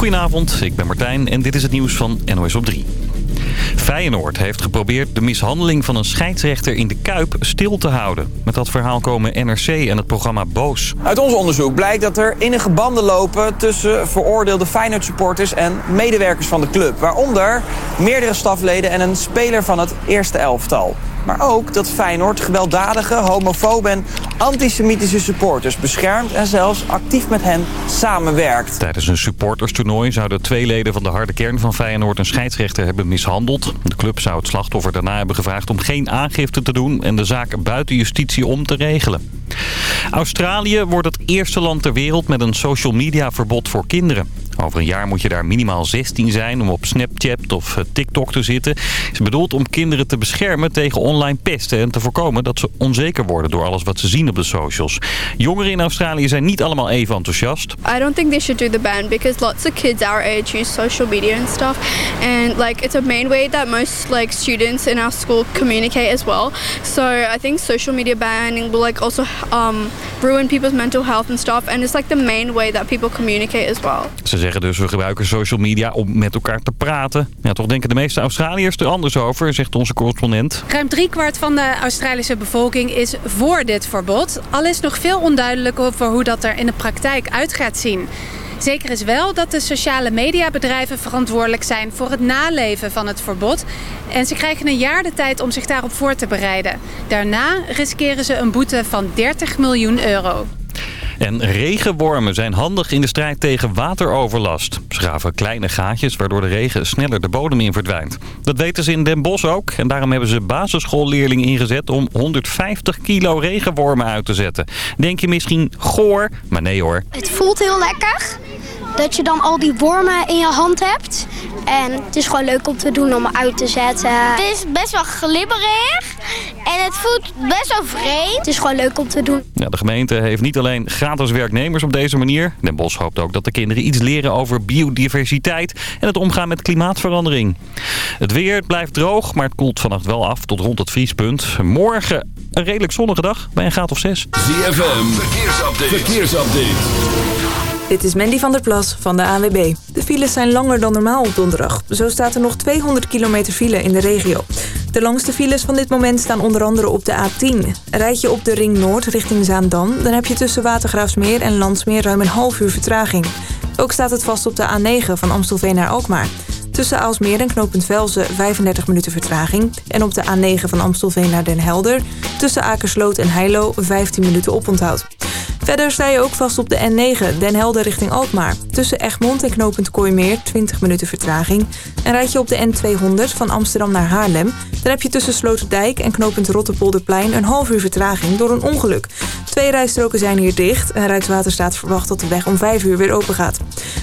Goedenavond, ik ben Martijn en dit is het nieuws van NOS op 3. Feyenoord heeft geprobeerd de mishandeling van een scheidsrechter in de Kuip stil te houden. Met dat verhaal komen NRC en het programma Boos. Uit ons onderzoek blijkt dat er innige banden lopen tussen veroordeelde Feyenoord supporters en medewerkers van de club. Waaronder meerdere stafleden en een speler van het eerste elftal. Maar ook dat Feyenoord gewelddadige, homofobe en antisemitische supporters beschermt en zelfs actief met hen samenwerkt. Tijdens een supporterstoernooi zouden twee leden van de harde kern van Feyenoord een scheidsrechter hebben mishandeld. De club zou het slachtoffer daarna hebben gevraagd om geen aangifte te doen en de zaak buiten justitie om te regelen. Australië wordt het eerste land ter wereld met een social media verbod voor kinderen. Over een jaar moet je daar minimaal 16 zijn om op Snapchat of eh, TikTok te zitten. Het is bedoeld om kinderen te beschermen tegen online pesten en te voorkomen dat ze onzeker worden door alles wat ze zien op de socials. Jongeren in Australië zijn niet allemaal even enthousiast. I don't think they should do the ban because lots of kids our age use social media and stuff and like it's a main way that most like students in our school communicate as well. So I think social media banning will like also um, ruin people's mental health and stuff and it's like the main way that people communicate as well. Ze dus we gebruiken social media om met elkaar te praten. Ja, toch denken de meeste Australiërs er anders over, zegt onze correspondent. Ruim driekwart van de Australische bevolking is voor dit verbod. Al is nog veel onduidelijk over hoe dat er in de praktijk uit gaat zien. Zeker is wel dat de sociale mediabedrijven verantwoordelijk zijn voor het naleven van het verbod. En ze krijgen een jaar de tijd om zich daarop voor te bereiden. Daarna riskeren ze een boete van 30 miljoen euro. En regenwormen zijn handig in de strijd tegen wateroverlast. Ze graven kleine gaatjes waardoor de regen sneller de bodem in verdwijnt. Dat weten ze in Den Bosch ook. En daarom hebben ze basisschoolleerlingen ingezet om 150 kilo regenwormen uit te zetten. Denk je misschien goor? Maar nee hoor. Het voelt heel lekker. Dat je dan al die wormen in je hand hebt. En het is gewoon leuk om te doen om uit te zetten. Het is best wel glibberig. En het voelt best wel vreemd. Het is gewoon leuk om te doen. Ja, de gemeente heeft niet alleen gratis werknemers op deze manier. Den Bosch hoopt ook dat de kinderen iets leren over biodiversiteit en het omgaan met klimaatverandering. Het weer blijft droog, maar het koelt vannacht wel af tot rond het vriespunt. Morgen een redelijk zonnige dag bij een graad of 6. ZFM, verkeersupdate. verkeersupdate. Dit is Mandy van der Plas van de ANWB. De files zijn langer dan normaal op donderdag. Zo staat er nog 200 kilometer file in de regio. De langste files van dit moment staan onder andere op de A10. Rijd je op de Ring Noord richting Zaandam... dan heb je tussen Watergraafsmeer en Landsmeer ruim een half uur vertraging. Ook staat het vast op de A9 van Amstelveen naar Alkmaar. Tussen Aalsmeer en knooppunt Velzen 35 minuten vertraging. En op de A9 van Amstelveen naar Den Helder... tussen Akersloot en Heilo 15 minuten oponthoud. Verder sta je ook vast op de N9, Den Helder richting Alkmaar. Tussen Egmond en knooppunt Kooimeer 20 minuten vertraging. En rijd je op de N200 van Amsterdam naar Haarlem... dan heb je tussen Sloterdijk en knooppunt Rotterpolderplein... een half uur vertraging door een ongeluk. Twee rijstroken zijn hier dicht en Rijkswaterstaat verwacht dat de weg om 5 uur weer open gaat.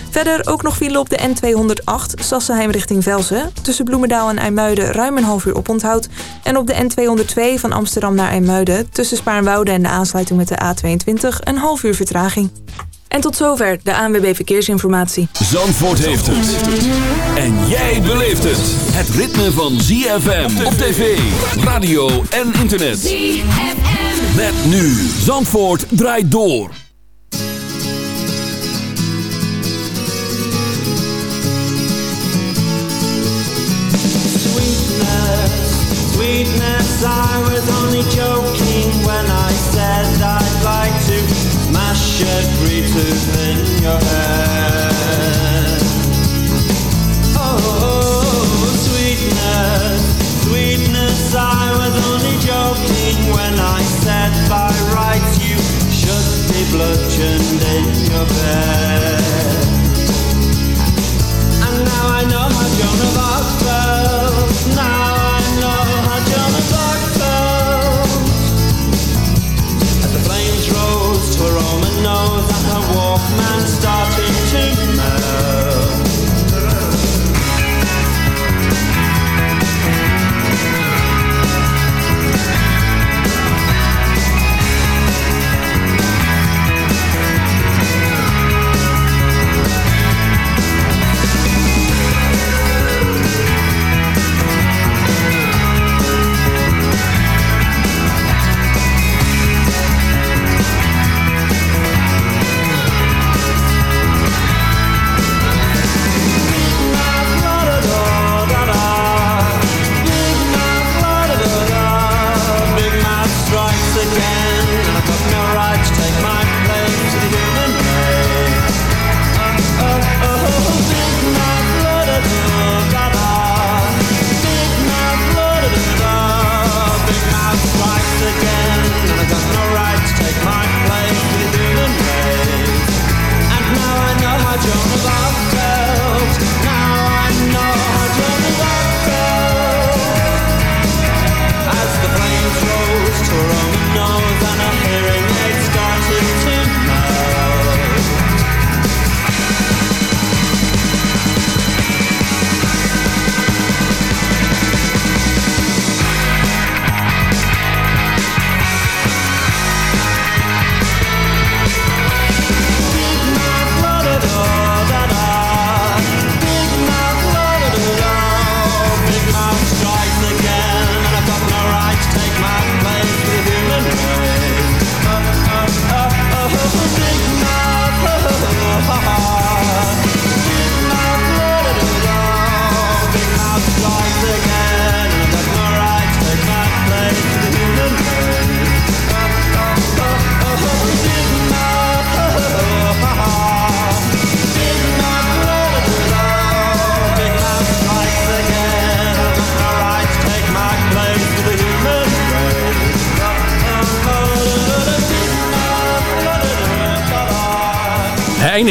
Verder ook nog file op de N208 Sassenheim richting Velsen. Tussen Bloemendaal en IJmuiden ruim een half uur oponthoud. En op de N202 van Amsterdam naar IJmuiden... tussen Spaarnwoude en de aansluiting met de A22 een half uur vertraging. En tot zover de ANWB Verkeersinformatie. Zandvoort heeft het. En jij beleeft het. Het ritme van ZFM op tv, radio en internet. ZFM. Met nu. Zandvoort draait door. Every tooth in your head. Oh, sweetness, sweetness, I was only joking when I said by rights you should be bludgeoned in your bed.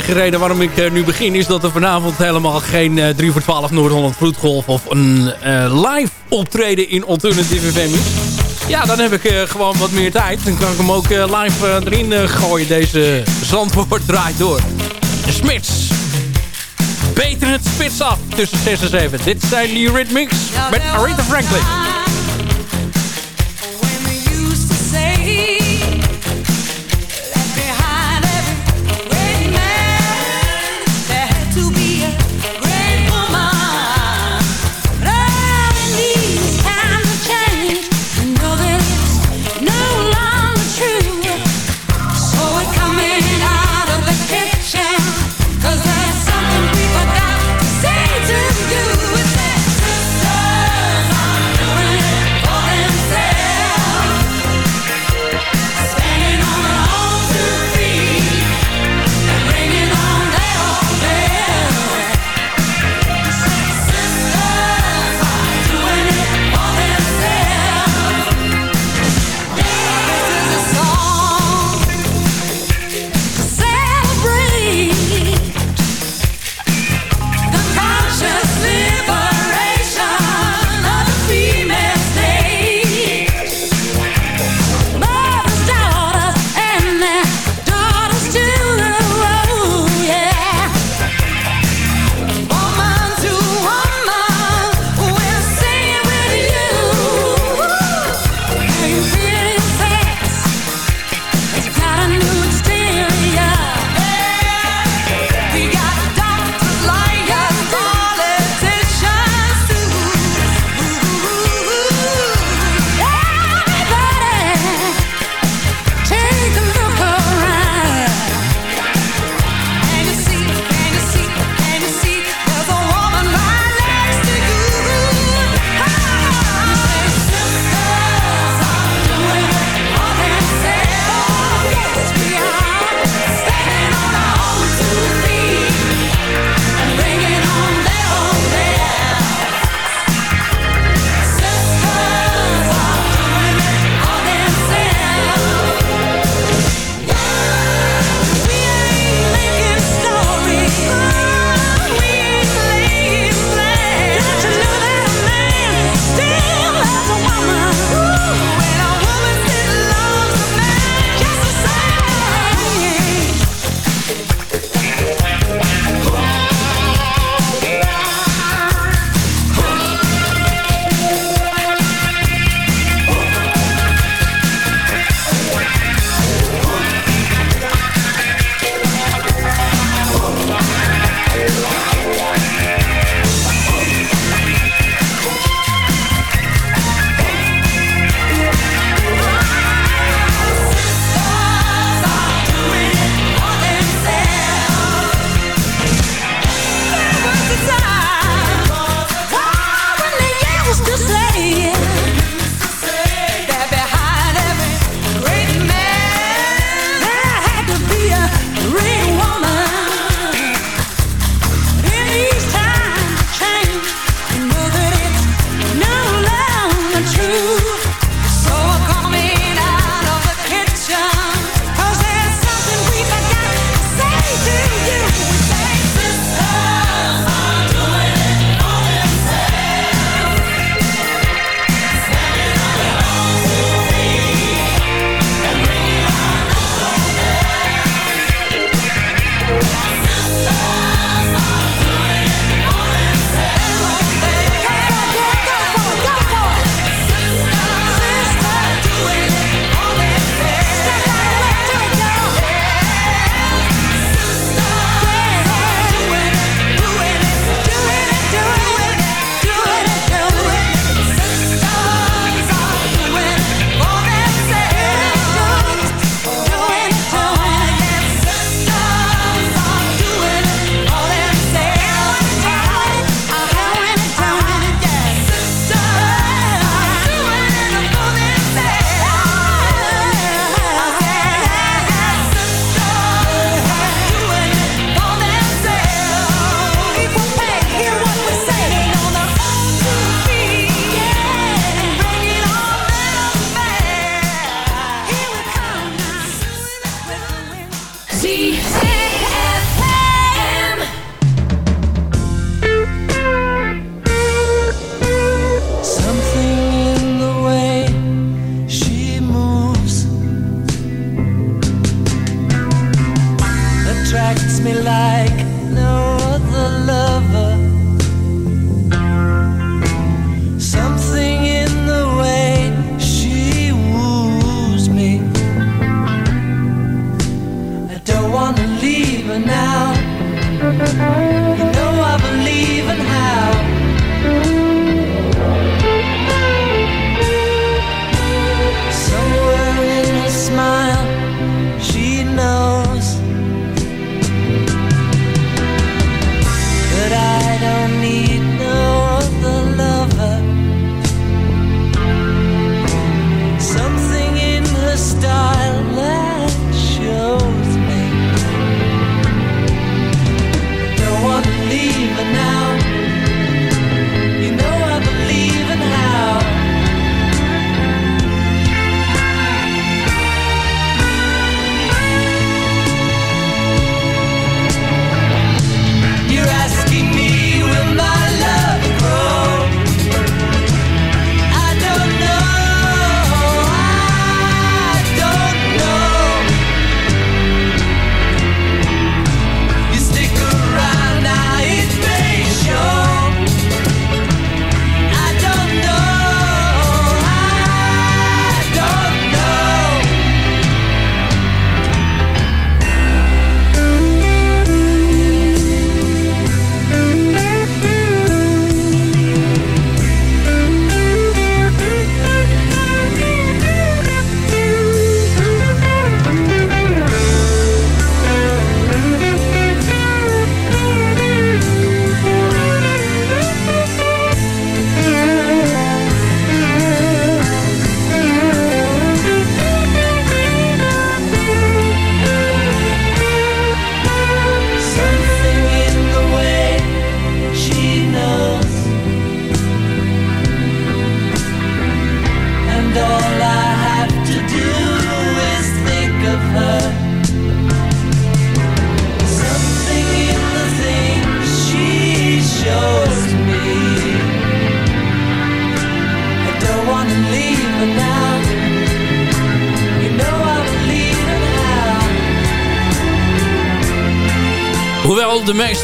Enige reden waarom ik eh, nu begin is dat er vanavond helemaal geen eh, 3 voor 12 Noord-Holland Vloedgolf of een eh, live optreden in Alternative FM is. Ja, dan heb ik eh, gewoon wat meer tijd. Dan kan ik hem ook eh, live eh, erin eh, gooien. Deze Zandvoort draait door. De Smits. Beter het spits af tussen 6 en 7. Dit zijn die Rhythmics met Aretha Franklin.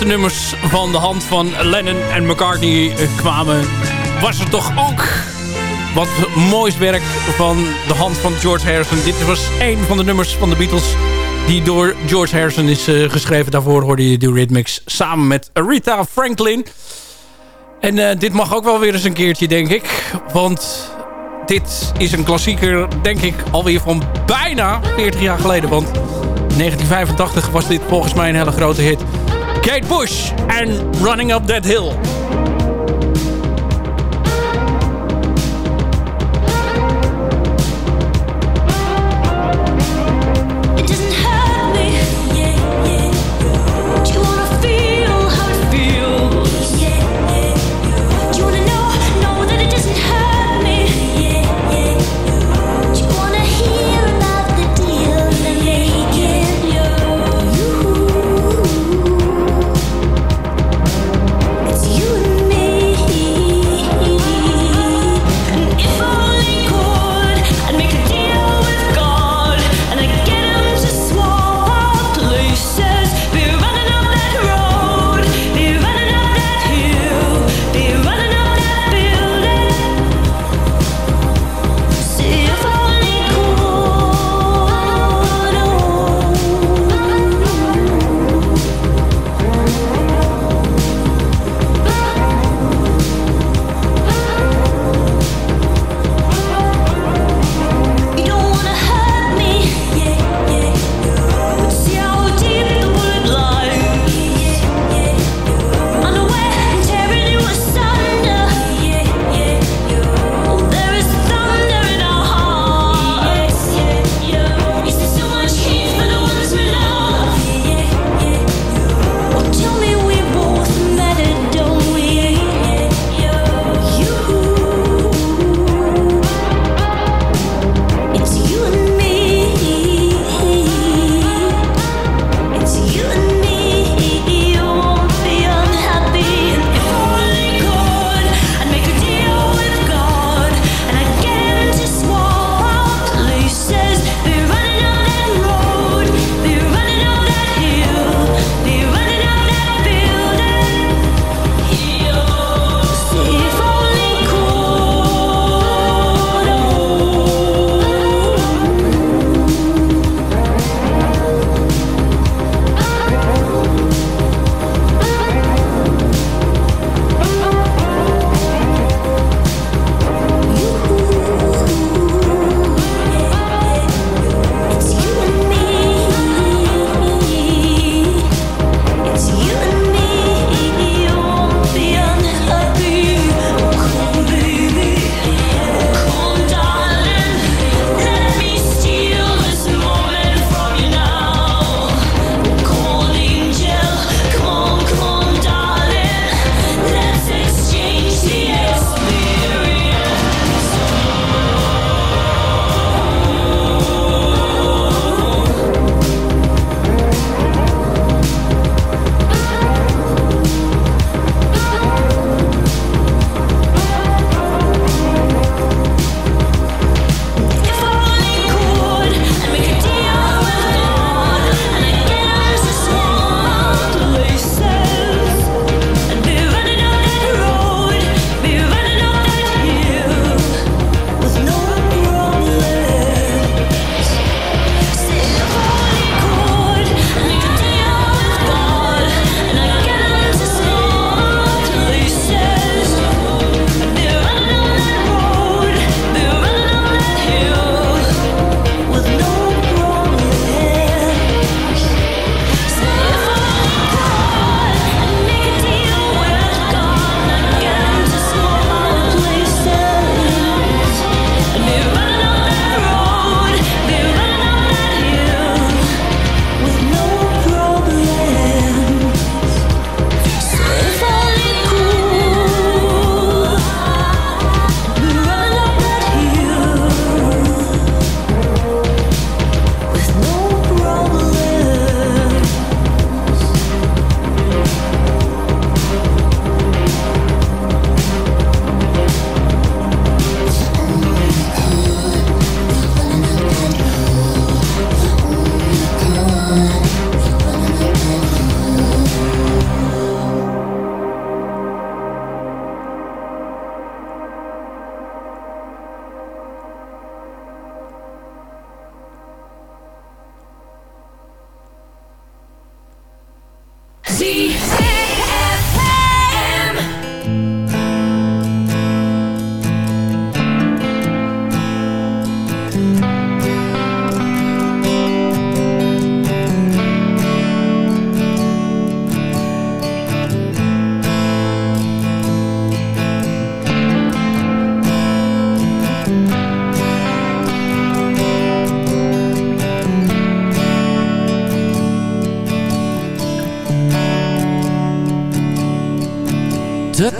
Meeste nummers van de hand van Lennon en McCartney kwamen... was er toch ook wat moois werk van de hand van George Harrison. Dit was een van de nummers van de Beatles... die door George Harrison is eh, geschreven. Daarvoor hoorde je de Rhythmics samen met Aretha Franklin. En eh, dit mag ook wel weer eens een keertje, denk ik. Want dit is een klassieker, denk ik, alweer van bijna 40 jaar geleden. Want 1985 was dit volgens mij een hele grote hit. Kate Bush and Running Up That Hill.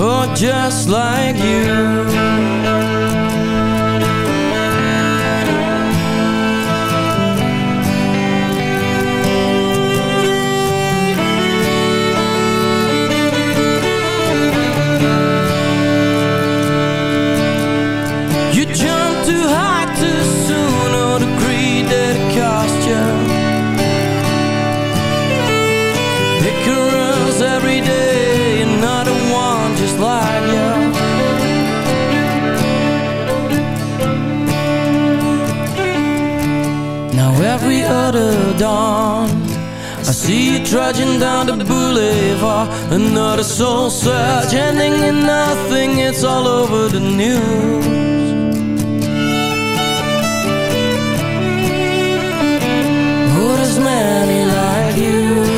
Oh, just like you. You dawn, I see you trudging down the boulevard. Another soul search, ending in nothing. It's all over the news. Oh, there's many like you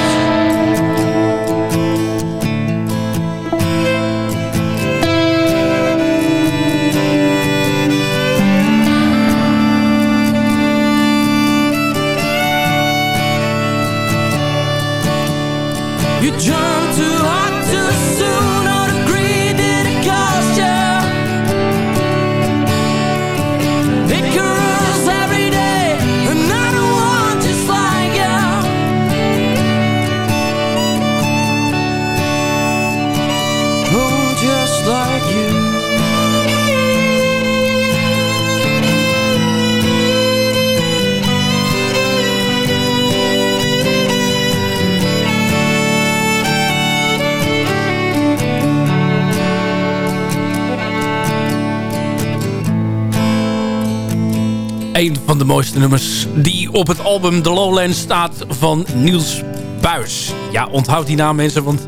Een van de mooiste nummers die op het album The Lowlands staat van Niels Buis. Ja, onthoud die naam mensen, want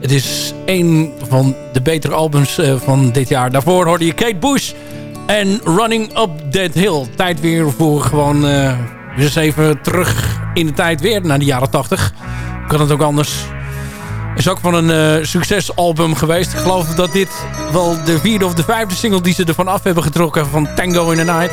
het is een van de betere albums eh, van dit jaar. Daarvoor hoorde je Kate Bush en Running Up That Hill. Tijd weer voor gewoon weer eens even terug in de tijd weer naar de jaren 80. Kan het ook anders. Is ook van een eh, succesalbum geweest. Ik geloof dat dit wel de vierde of de vijfde single die ze ervan af hebben getrokken van Tango in the Night.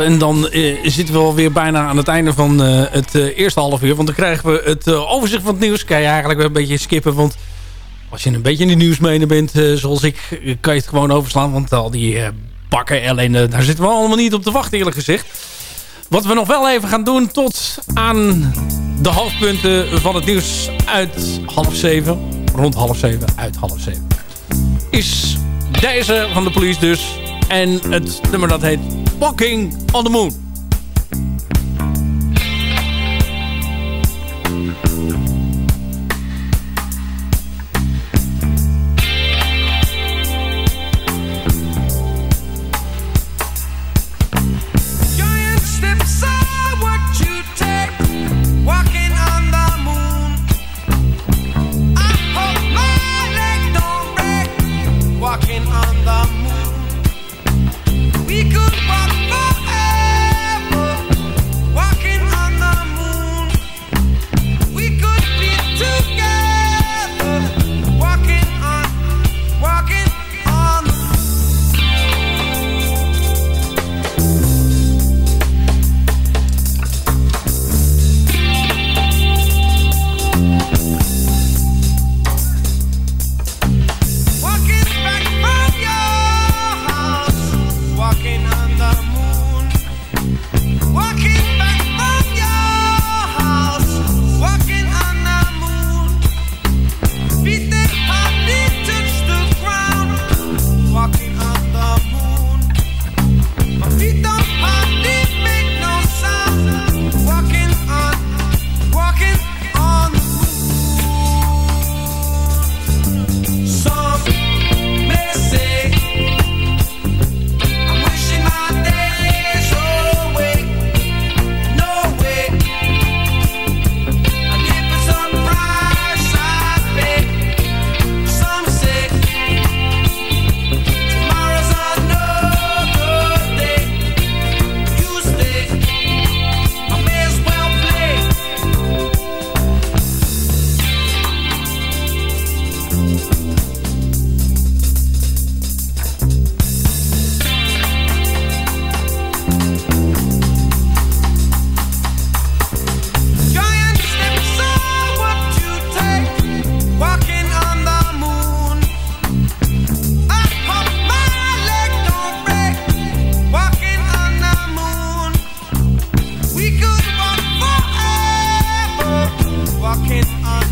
En dan eh, zitten we alweer bijna aan het einde van eh, het eh, eerste half uur. Want dan krijgen we het overzicht van het nieuws. Kan je eigenlijk een beetje skippen. Want als je een beetje in de nieuwsmenen bent, zoals ik, kan je het gewoon overslaan. Want al die bakken ellende, daar zitten we allemaal niet op te wachten eerlijk gezegd. Wat we nog wel even gaan doen tot aan de hoofdpunten van het nieuws uit half zeven. Rond half zeven, uit half zeven. Is deze van de police dus. En het nummer dat heet Walking on the Moon.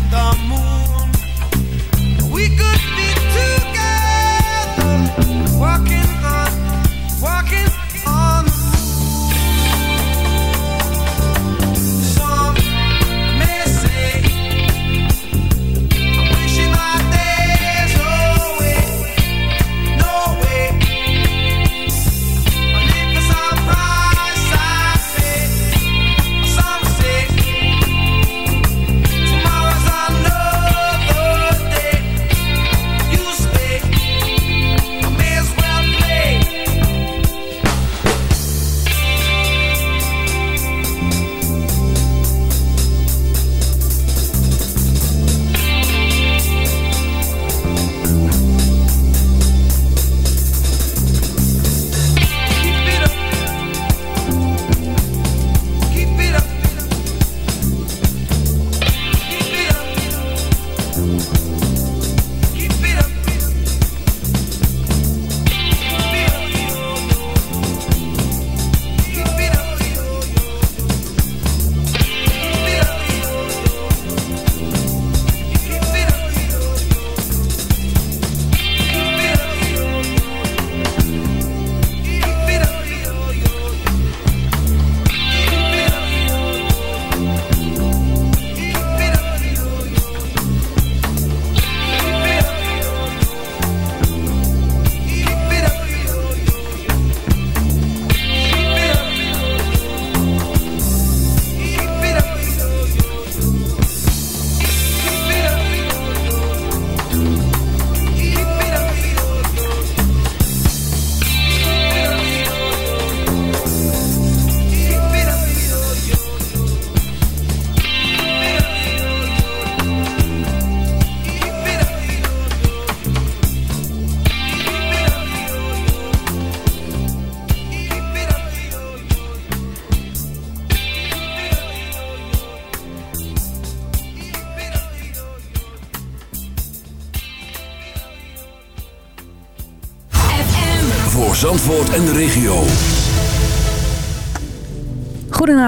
the moon.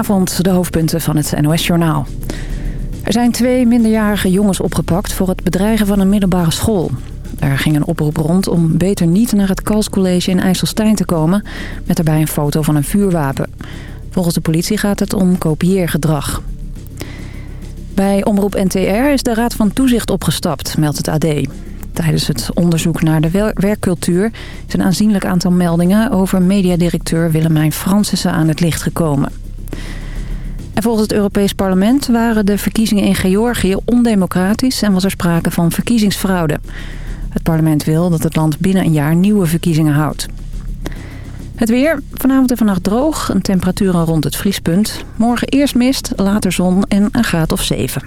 Goedenavond, de hoofdpunten van het NOS-journaal. Er zijn twee minderjarige jongens opgepakt voor het bedreigen van een middelbare school. Er ging een oproep rond om beter niet naar het Kalscollege in IJsselstein te komen... met daarbij een foto van een vuurwapen. Volgens de politie gaat het om kopieergedrag. Bij Omroep NTR is de Raad van Toezicht opgestapt, meldt het AD. Tijdens het onderzoek naar de wer- werkcultuur is een aanzienlijk aantal meldingen over mediadirecteur Willemijn Fransissen aan het licht gekomen. En volgens het Europees Parlement waren de verkiezingen in Georgië ondemocratisch en was er sprake van verkiezingsfraude. Het parlement wil dat het land binnen een jaar nieuwe verkiezingen houdt. Het weer, vanavond en vannacht droog, een temperaturen rond het vriespunt. Morgen eerst mist, later zon en een graad of 7.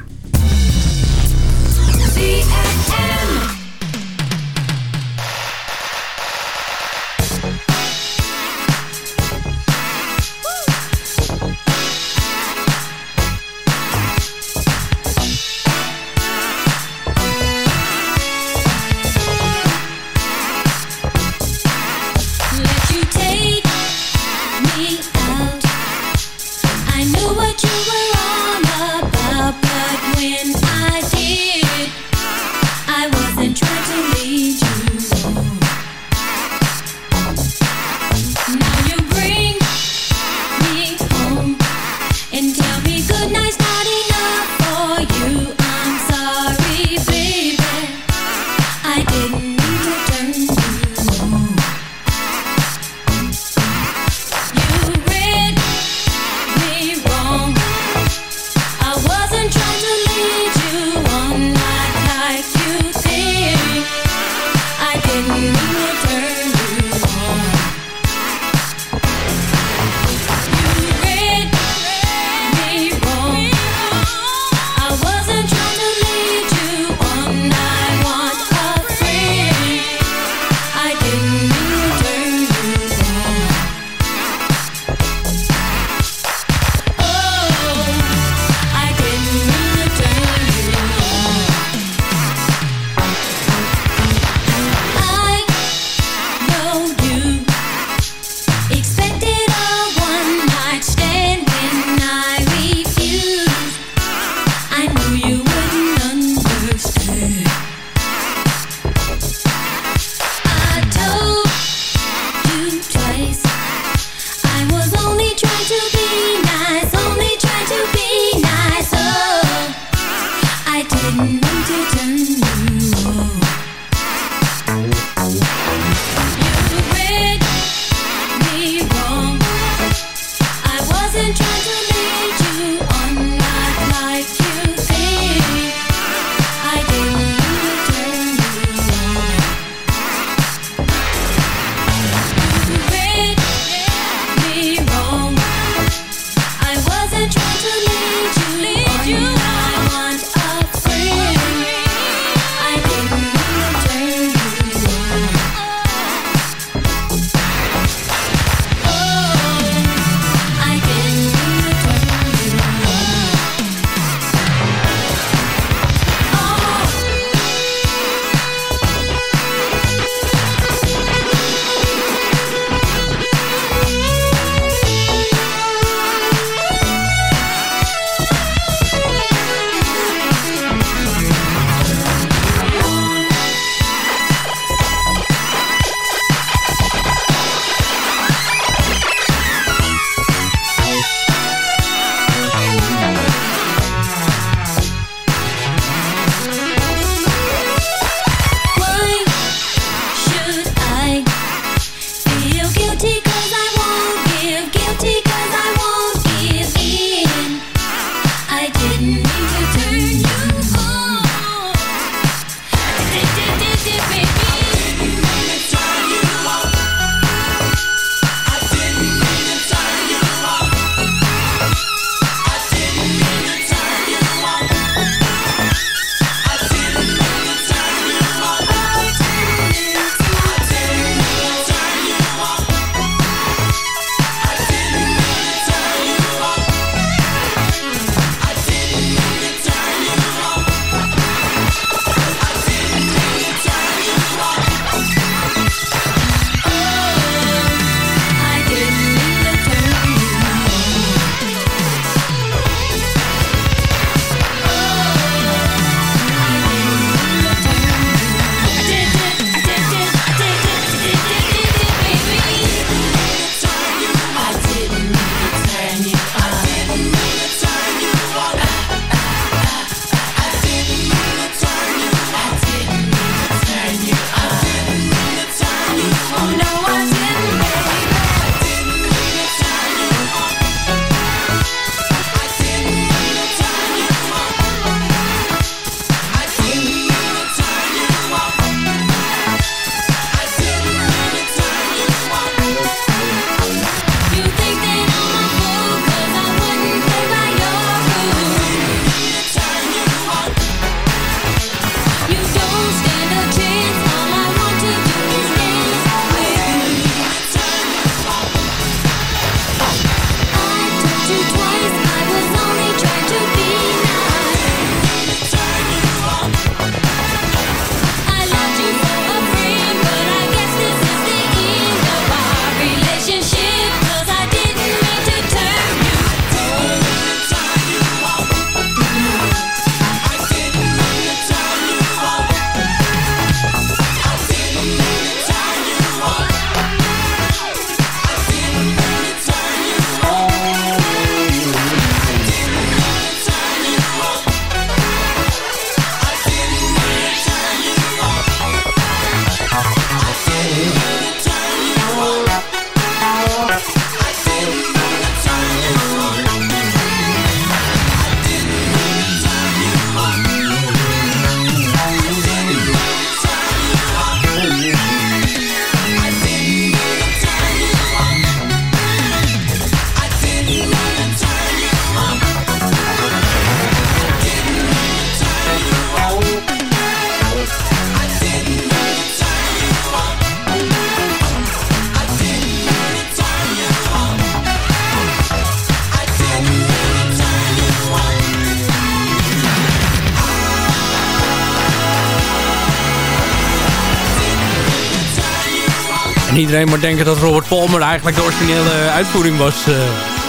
En iedereen moet denken dat Robert Palmer eigenlijk de originele uitvoering was, eh,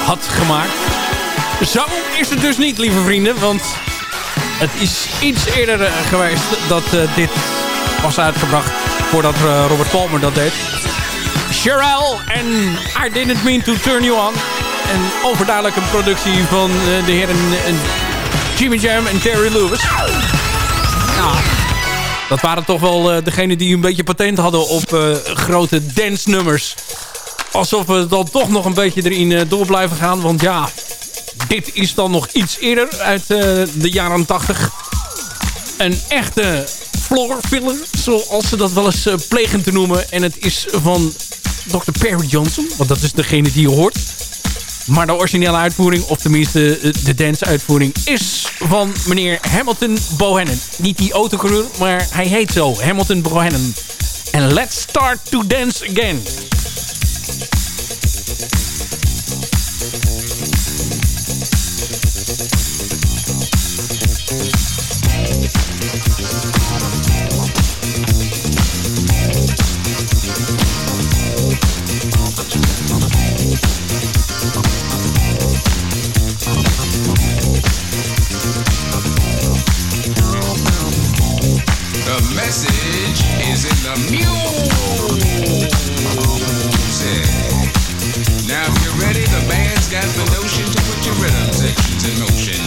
had gemaakt. Zo is het dus niet, lieve vrienden. Want het is iets eerder eh, geweest dat eh, dit was uitgebracht voordat eh, Robert Palmer dat deed. Sherelle en I Didn't Mean To Turn You On. Een productie van eh, de heren eh, Jimmy Jam en Terry Lewis. Ja, dat waren toch wel eh, degenen die een beetje patent hadden op eh, grote dance nummers. Alsof we dan toch nog een beetje erin eh, door blijven gaan. Want ja, dit is dan nog iets eerder uit de jaren 80. Een echte floor filler, zoals ze dat wel eens plegen te noemen. En het is van Dr. Perry Johnson, want dat is degene die je hoort. Maar de originele uitvoering, of tenminste eh, de dance uitvoering, is van meneer Hamilton Bohannon. Niet die autocoureur, maar hij heet zo, Hamilton Bohannon. En let's start to dance again. Message is in the music. Now if you're ready, the band's got the notion to put your rhythm sections in motion.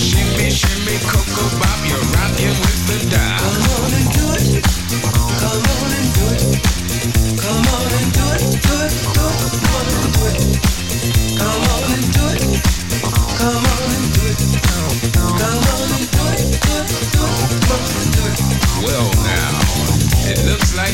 Shimmy, shimmy, cocoa bop, you're rocking with the dial.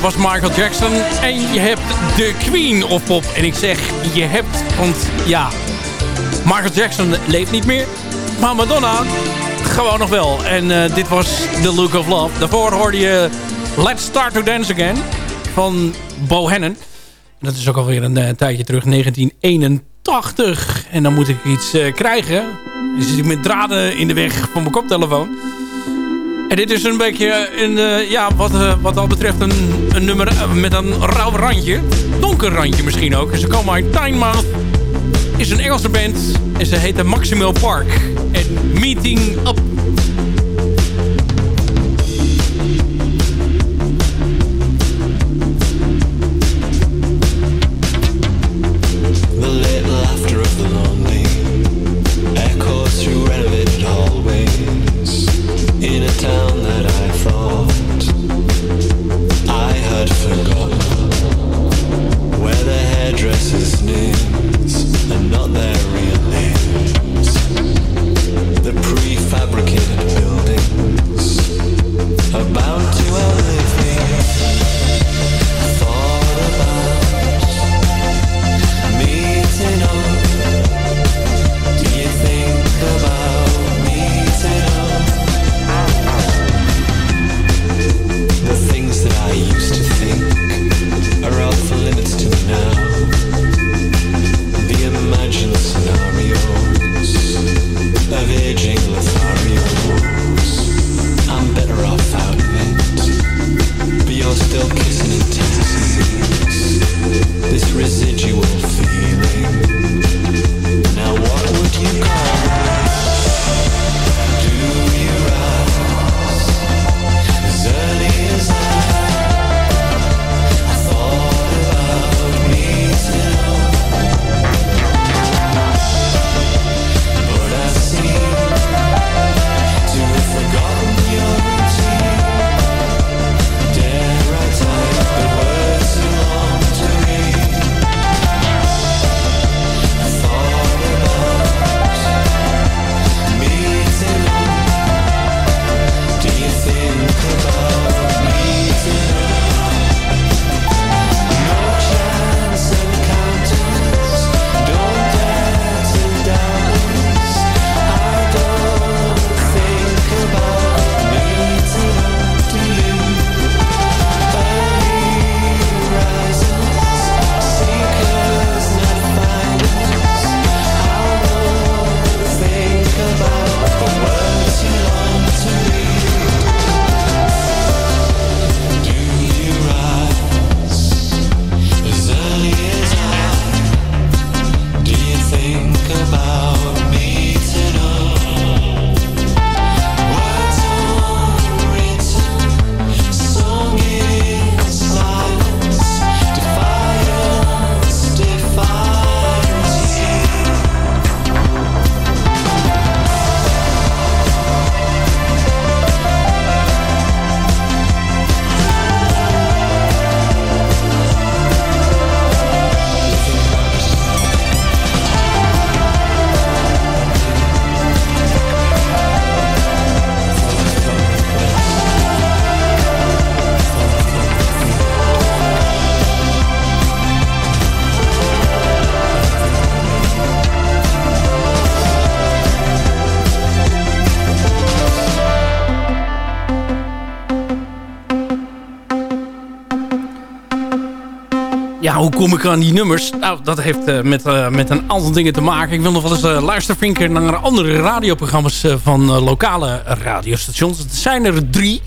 dat was Michael Jackson. En je hebt de Queen of Pop. En ik zeg je hebt, want ja, Michael Jackson leeft niet meer. Maar Madonna gewoon nog wel. En eh, dit was The Look of Love. Daarvoor hoorde je Let's Start to Dance Again van Bohannon. Dat is ook alweer een eh, tijdje terug, 1981. En dan moet ik iets eh, krijgen. Zit ik met draden in de weg van mijn koptelefoon. En dit is een beetje, een, eh, ja, wat, eh, wat dat betreft, een, een nummer eh, met een rauw randje. Donker randje misschien ook. Ze komen uit Tynemouth. Is een Engelse band. En ze heet Maximal Park. En Meeting Up. Ja, hoe kom ik aan die nummers? Nou, dat heeft eh, met, eh, met een aantal dingen te maken. Ik wil nog wel eens uh, luistervinken naar andere radioprogramma's van lokale radiostations. Het zijn er drie.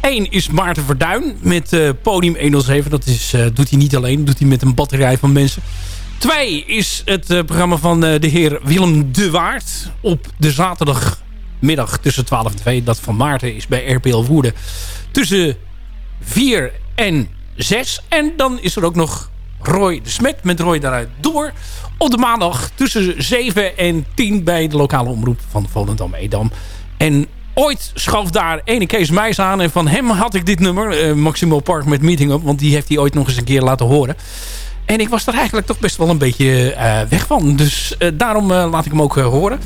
Eén is Maarten Verduin met Podium 107. Dat is, doet hij niet alleen, doet hij met een batterij van mensen. Twee is het programma van de heer Willem de Waard. Op de zaterdagmiddag tussen 12 en 2. Dat van Maarten is bij RPL Woerden. Tussen 4 en 6. En dan is er ook nog Roy de Smet met Roy daaruit door. Op de maandag tussen 7 en 10 bij de lokale omroep van Volendam-Edam. En ooit schoof daar ene Kees Meijs aan. En van hem had ik dit nummer, Maximal Park met Meeting Up. Want die heeft hij ooit nog eens een keer laten horen. En ik was er eigenlijk toch best wel een beetje eh, weg van. Dus eh, daarom laat ik hem ook horen.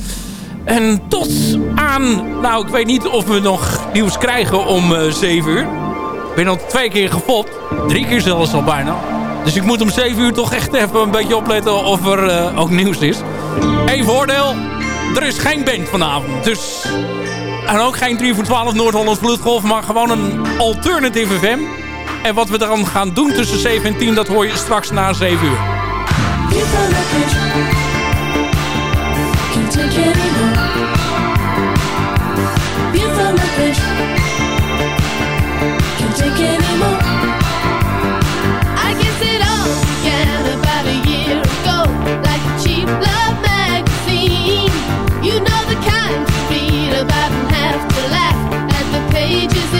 En tot aan... Nou, ik weet niet of we nog nieuws krijgen om eh 7 uur. Ik ben al twee keer gefopt. Drie keer zelfs al bijna. Dus ik moet om 7 uur toch echt even een beetje opletten of er eh, ook nieuws is. Eén voordeel, er is geen band vanavond. Dus... En ook geen 3 voor 12 Noord-Hollands Vloedgolf, maar gewoon een alternative FM. En wat we dan gaan doen tussen 7 en 10, dat hoor je straks na 7 uur. pages.